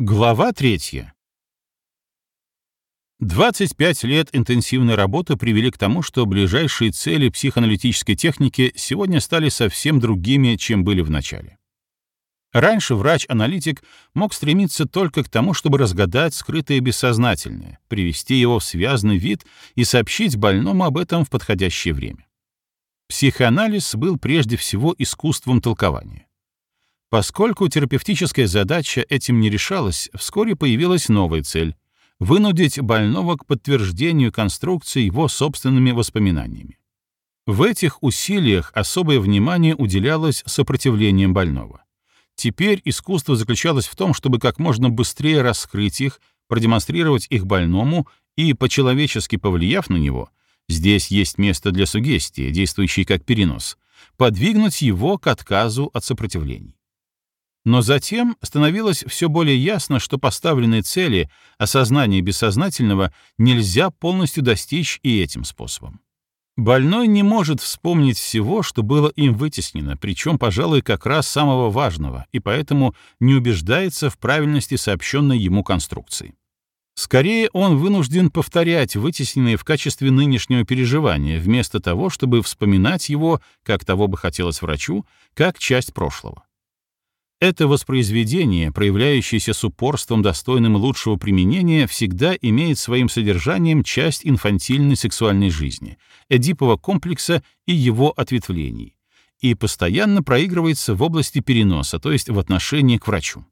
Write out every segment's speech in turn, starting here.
Глава третья. 25 лет интенсивной работы привели к тому, что ближайшие цели психоаналитической техники сегодня стали совсем другими, чем были в начале. Раньше врач-аналитик мог стремиться только к тому, чтобы разгадать скрытое бессознательное, привести его в связанный вид и сообщить больному об этом в подходящее время. Психоанализ был прежде всего искусством толкования. Поскольку терапевтическая задача этим не решалась, вскоре появилась новая цель — вынудить больного к подтверждению конструкции его собственными воспоминаниями. В этих усилиях особое внимание уделялось сопротивлением больного. Теперь искусство заключалось в том, чтобы как можно быстрее раскрыть их, продемонстрировать их больному и, по-человечески повлияв на него, здесь есть место для сугестии, действующей как перенос, подвигнуть его к отказу от сопротивлений. Но затем становилось все более ясно, что поставленные цели, осознание бессознательного, нельзя полностью достичь и этим способом. Больной не может вспомнить всего, что было им вытеснено, причем, пожалуй, как раз самого важного, и поэтому не убеждается в правильности сообщенной ему конструкции. Скорее, он вынужден повторять вытесненные в качестве нынешнего переживания, вместо того, чтобы вспоминать его, как того бы хотелось врачу, как часть прошлого. Это воспроизведение, проявляющееся с упорством, достойным лучшего применения, всегда имеет своим содержанием часть инфантильной сексуальной жизни, эдипового комплекса и его ответвлений, и постоянно проигрывается в области переноса, то есть в отношении к врачу.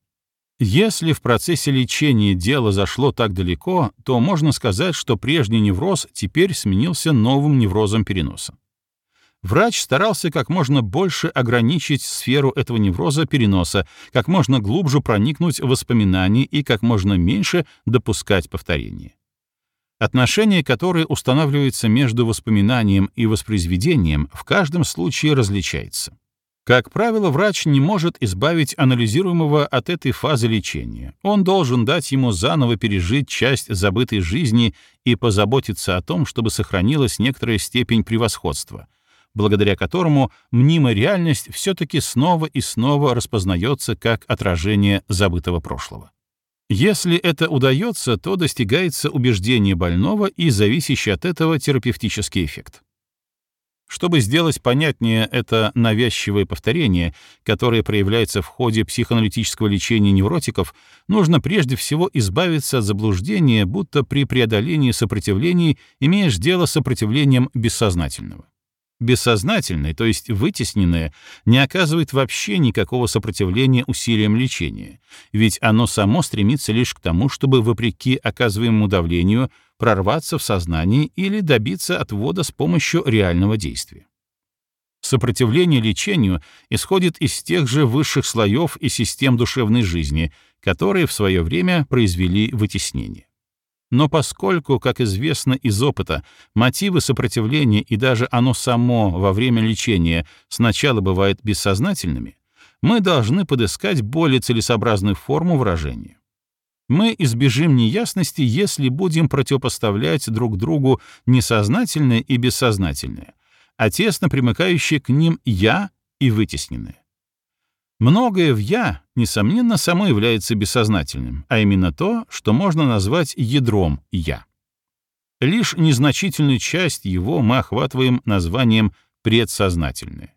Если в процессе лечения дело зашло так далеко, то можно сказать, что прежний невроз теперь сменился новым неврозом переноса. Врач старался как можно больше ограничить сферу этого невроза переноса, как можно глубже проникнуть в воспоминания и как можно меньше допускать повторения. Отношение, которое устанавливается между воспоминанием и воспроизведением, в каждом случае различается. Как правило, врач не может избавить анализируемого от этой фазы лечения. Он должен дать ему заново пережить часть забытой жизни и позаботиться о том, чтобы сохранилась некоторая степень превосходства — благодаря которому мнимая реальность все-таки снова и снова распознается как отражение забытого прошлого. Если это удается, то достигается убеждение больного и зависящий от этого терапевтический эффект. Чтобы сделать понятнее это навязчивое повторение, которое проявляется в ходе психоаналитического лечения невротиков, нужно прежде всего избавиться от заблуждения, будто при преодолении сопротивлений имеешь дело с сопротивлением бессознательного бессознательное, то есть вытесненное, не оказывает вообще никакого сопротивления усилиям лечения, ведь оно само стремится лишь к тому, чтобы, вопреки оказываемому давлению, прорваться в сознание или добиться отвода с помощью реального действия. Сопротивление лечению исходит из тех же высших слоев и систем душевной жизни, которые в свое время произвели вытеснение. Но поскольку, как известно из опыта, мотивы сопротивления и даже оно само во время лечения сначала бывают бессознательными, мы должны подыскать более целесообразную форму выражения. Мы избежим неясности, если будем противопоставлять друг другу несознательное и бессознательное, а тесно примыкающие к ним «я» и вытесненное. Многое в «я», несомненно, само является бессознательным, а именно то, что можно назвать ядром «я». Лишь незначительную часть его мы охватываем названием «предсознательное».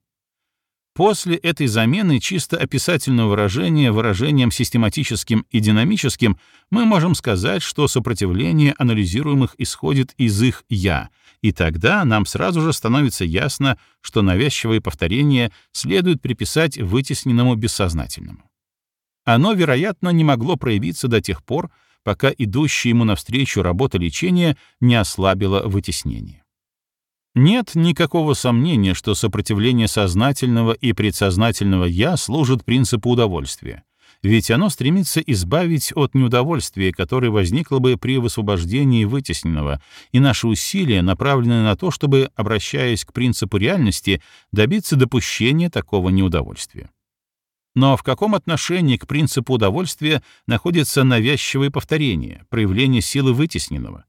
После этой замены чисто описательного выражения выражением систематическим и динамическим мы можем сказать, что сопротивление анализируемых исходит из их «я», и тогда нам сразу же становится ясно, что навязчивое повторение следует приписать вытесненному бессознательному. Оно, вероятно, не могло проявиться до тех пор, пока идущая ему навстречу работа лечения не ослабила вытеснение. Нет никакого сомнения, что сопротивление сознательного и предсознательного «я» служит принципу удовольствия, ведь оно стремится избавить от неудовольствия, которое возникло бы при высвобождении вытесненного, и наши усилия направлены на то, чтобы, обращаясь к принципу реальности, добиться допущения такого неудовольствия. Но в каком отношении к принципу удовольствия находится навязчивое повторение, проявление силы вытесненного?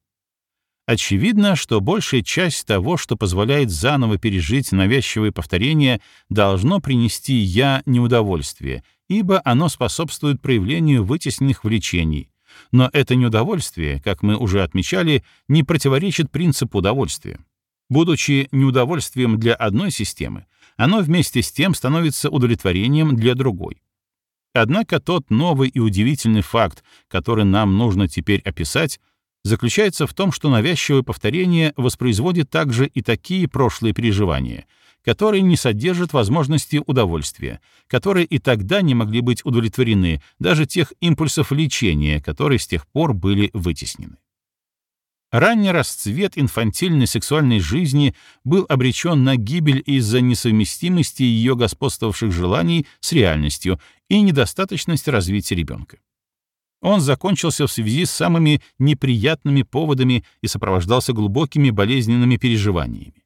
Очевидно, что большая часть того, что позволяет заново пережить навязчивые повторения, должно принести «я» неудовольствие, ибо оно способствует проявлению вытесненных влечений, но это неудовольствие, как мы уже отмечали, не противоречит принципу удовольствия. Будучи неудовольствием для одной системы, оно вместе с тем становится удовлетворением для другой. Однако тот новый и удивительный факт, который нам нужно теперь описать, заключается в том, что навязчивое повторение воспроизводит также и такие прошлые переживания, которые не содержат возможности удовольствия, которые и тогда не могли быть удовлетворены, даже тех импульсов лечения, которые с тех пор были вытеснены. Ранний расцвет инфантильной сексуальной жизни был обречен на гибель из-за несовместимости ее господствовавших желаний с реальностью и недостаточности развития ребенка. Он закончился в связи с самыми неприятными поводами и сопровождался глубокими болезненными переживаниями.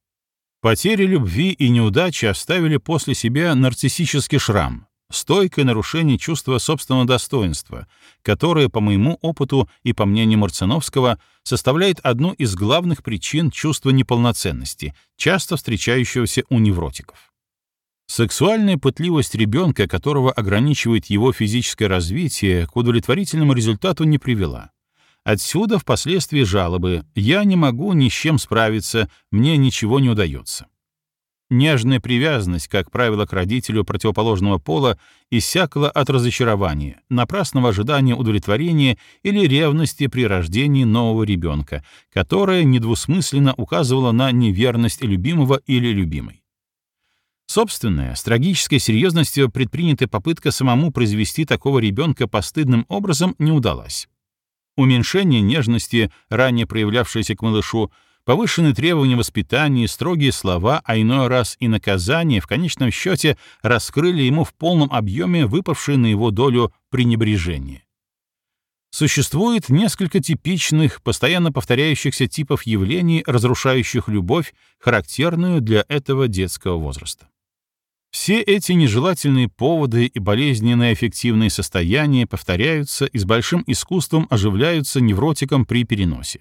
Потери любви и неудачи оставили после себя нарциссический шрам, стойкое нарушение чувства собственного достоинства, которое, по моему опыту и по мнению Марциновского, составляет одну из главных причин чувства неполноценности, часто встречающегося у невротиков. Сексуальная пытливость ребенка, которого ограничивает его физическое развитие, к удовлетворительному результату не привела. Отсюда впоследствии жалобы «я не могу ни с чем справиться, мне ничего не удается». Нежная привязанность, как правило, к родителю противоположного пола, иссякла от разочарования, напрасного ожидания удовлетворения или ревности при рождении нового ребенка, которая недвусмысленно указывала на неверность любимого или любимой. Собственная, с трагической серьезностью предпринятая попытка самому произвести такого ребенка постыдным образом не удалась. Уменьшение нежности, ранее проявлявшееся к малышу, повышенные требования воспитания, строгие слова, а иной раз и наказания в конечном счете раскрыли ему в полном объеме выпавшее на его долю пренебрежение. Существует несколько типичных, постоянно повторяющихся типов явлений, разрушающих любовь, характерную для этого детского возраста. Все эти нежелательные поводы и болезненные аффективные состояния повторяются и с большим искусством оживляются невротиком при переносе.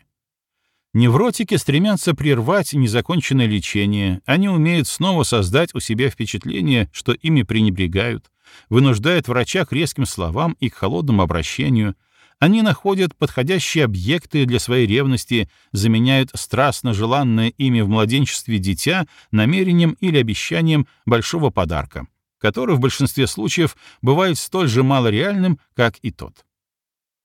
Невротики стремятся прервать незаконченное лечение, они умеют снова создать у себя впечатление, что ими пренебрегают, вынуждают врача к резким словам и к холодному обращению — они находят подходящие объекты для своей ревности, заменяют страстно желанное ими в младенчестве дитя намерением или обещанием большого подарка, который в большинстве случаев бывает столь же малореальным, как и тот.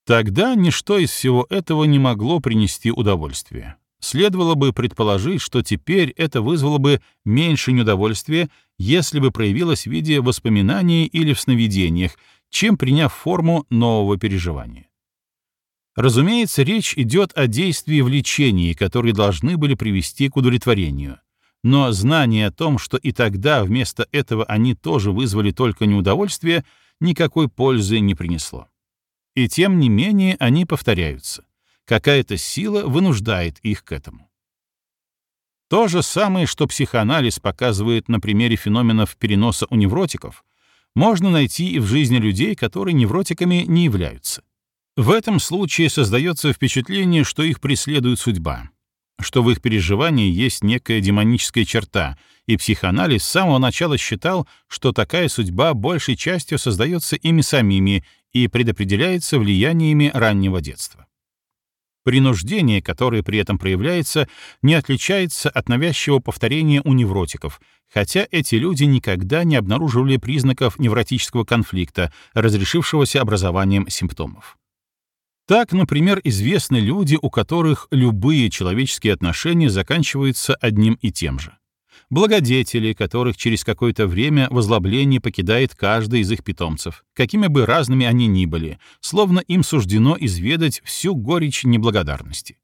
Тогда ничто из всего этого не могло принести удовольствия. Следовало бы предположить, что теперь это вызвало бы меньше неудовольствия, если бы проявилось в виде воспоминаний или в сновидениях, чем приняв форму нового переживания. Разумеется, речь идет о действии влечений, которые должны были привести к удовлетворению. Но знание о том, что и тогда вместо этого они тоже вызвали только неудовольствие, никакой пользы не принесло. И тем не менее они повторяются. Какая-то сила вынуждает их к этому. То же самое, что психоанализ показывает на примере феноменов переноса у невротиков, можно найти и в жизни людей, которые невротиками не являются. В этом случае создается впечатление, что их преследует судьба, что в их переживании есть некая демоническая черта, и психоанализ с самого начала считал, что такая судьба большей частью создается ими самими и предопределяется влияниями раннего детства. Принуждение, которое при этом проявляется, не отличается от навязчивого повторения у невротиков, хотя эти люди никогда не обнаруживали признаков невротического конфликта, разрешившегося образованием симптомов. Так, например, известны люди, у которых любые человеческие отношения заканчиваются одним и тем же. Благодетели, которых через какое-то время возлобление покидает каждый из их питомцев, какими бы разными они ни были, словно им суждено изведать всю горечь неблагодарности.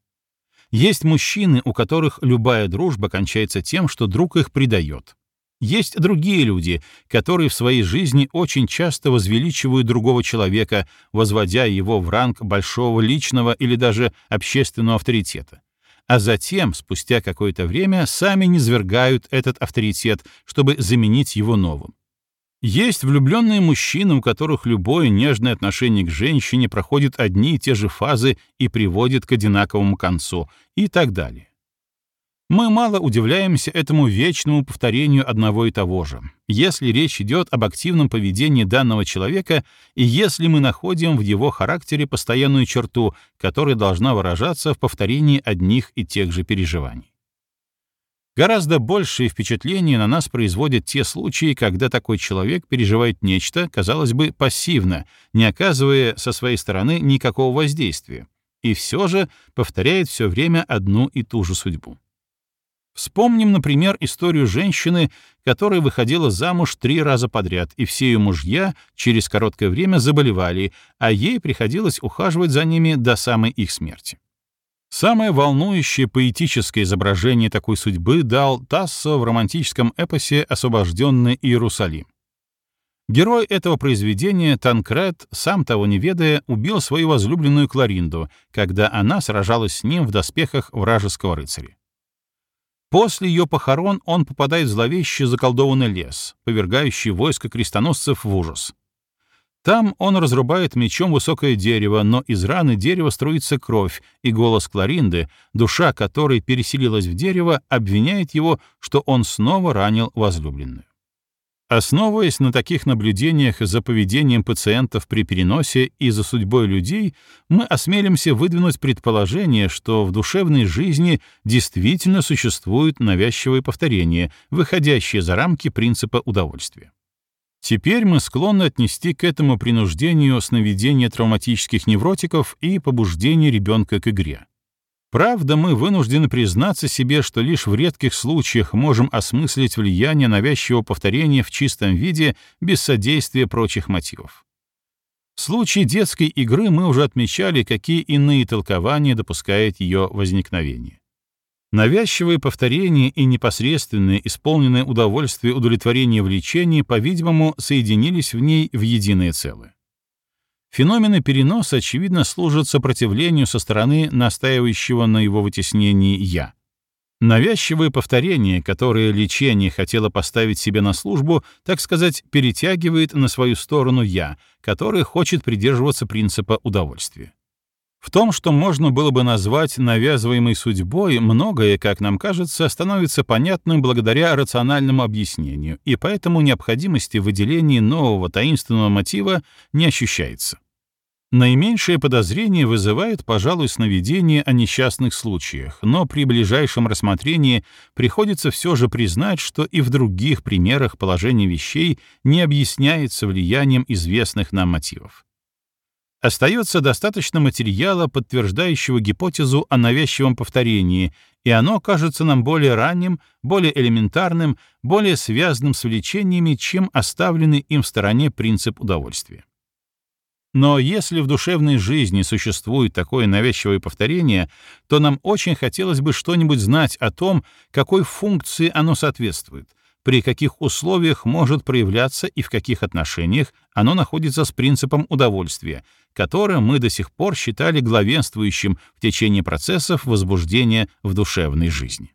Есть мужчины, у которых любая дружба кончается тем, что друг их предает. Есть другие люди, которые в своей жизни очень часто возвеличивают другого человека, возводя его в ранг большого личного или даже общественного авторитета. А затем, спустя какое-то время, сами низвергают этот авторитет, чтобы заменить его новым. Есть влюбленные мужчины, у которых любое нежное отношение к женщине проходит одни и те же фазы и приводит к одинаковому концу, и так далее. Мы мало удивляемся этому вечному повторению одного и того же, если речь идет об активном поведении данного человека и если мы находим в его характере постоянную черту, которая должна выражаться в повторении одних и тех же переживаний. Гораздо большее впечатление на нас производят те случаи, когда такой человек переживает нечто, казалось бы, пассивно, не оказывая со своей стороны никакого воздействия, и все же повторяет все время одну и ту же судьбу. Вспомним, например, историю женщины, которая выходила замуж три раза подряд, и все ее мужья через короткое время заболевали, а ей приходилось ухаживать за ними до самой их смерти. Самое волнующее поэтическое изображение такой судьбы дал Тассо в романтическом эпосе «Освобожденный Иерусалим». Герой этого произведения, Танкред, сам того не ведая, убил свою возлюбленную Кларинду, когда она сражалась с ним в доспехах вражеского рыцаря. После ее похорон он попадает в зловещий заколдованный лес, повергающий войско крестоносцев в ужас. Там он разрубает мечом высокое дерево, но из раны дерева струится кровь, и голос Кларинды, душа которой переселилась в дерево, обвиняет его, что он снова ранил возлюбленную. Основываясь на таких наблюдениях за поведением пациентов при переносе и за судьбой людей, мы осмелимся выдвинуть предположение, что в душевной жизни действительно существуют навязчивые повторения, выходящие за рамки принципа удовольствия. Теперь мы склонны отнести к этому принуждению сновидения травматических невротиков и побуждение ребенка к игре. Правда, мы вынуждены признаться себе, что лишь в редких случаях можем осмыслить влияние навязчивого повторения в чистом виде без содействия прочих мотивов. В случае детской игры мы уже отмечали, какие иные толкования допускает ее возникновение. Навязчивые повторения и непосредственное исполненное удовольствие удовлетворения влечения, по-видимому, соединились в ней в единое целое. Феномены переноса, очевидно, служат сопротивлению со стороны настаивающего на его вытеснении «я». Навязчивое повторение, которое лечение хотело поставить себе на службу, так сказать, перетягивает на свою сторону «я», который хочет придерживаться принципа удовольствия. В том, что можно было бы назвать навязываемой судьбой, многое, как нам кажется, становится понятным благодаря рациональному объяснению, и поэтому необходимости в выделении нового таинственного мотива не ощущается. Наименьшее подозрение вызывает, пожалуй, сновидение о несчастных случаях, но при ближайшем рассмотрении приходится все же признать, что и в других примерах положение вещей не объясняется влиянием известных нам мотивов. Остается достаточно материала, подтверждающего гипотезу о навязчивом повторении, и оно кажется нам более ранним, более элементарным, более связанным с влечениями, чем оставленный им в стороне принцип удовольствия. Но если в душевной жизни существует такое навязчивое повторение, то нам очень хотелось бы что-нибудь знать о том, какой функции оно соответствует, при каких условиях может проявляться и в каких отношениях оно находится с принципом удовольствия, которое мы до сих пор считали главенствующим в течение процессов возбуждения в душевной жизни.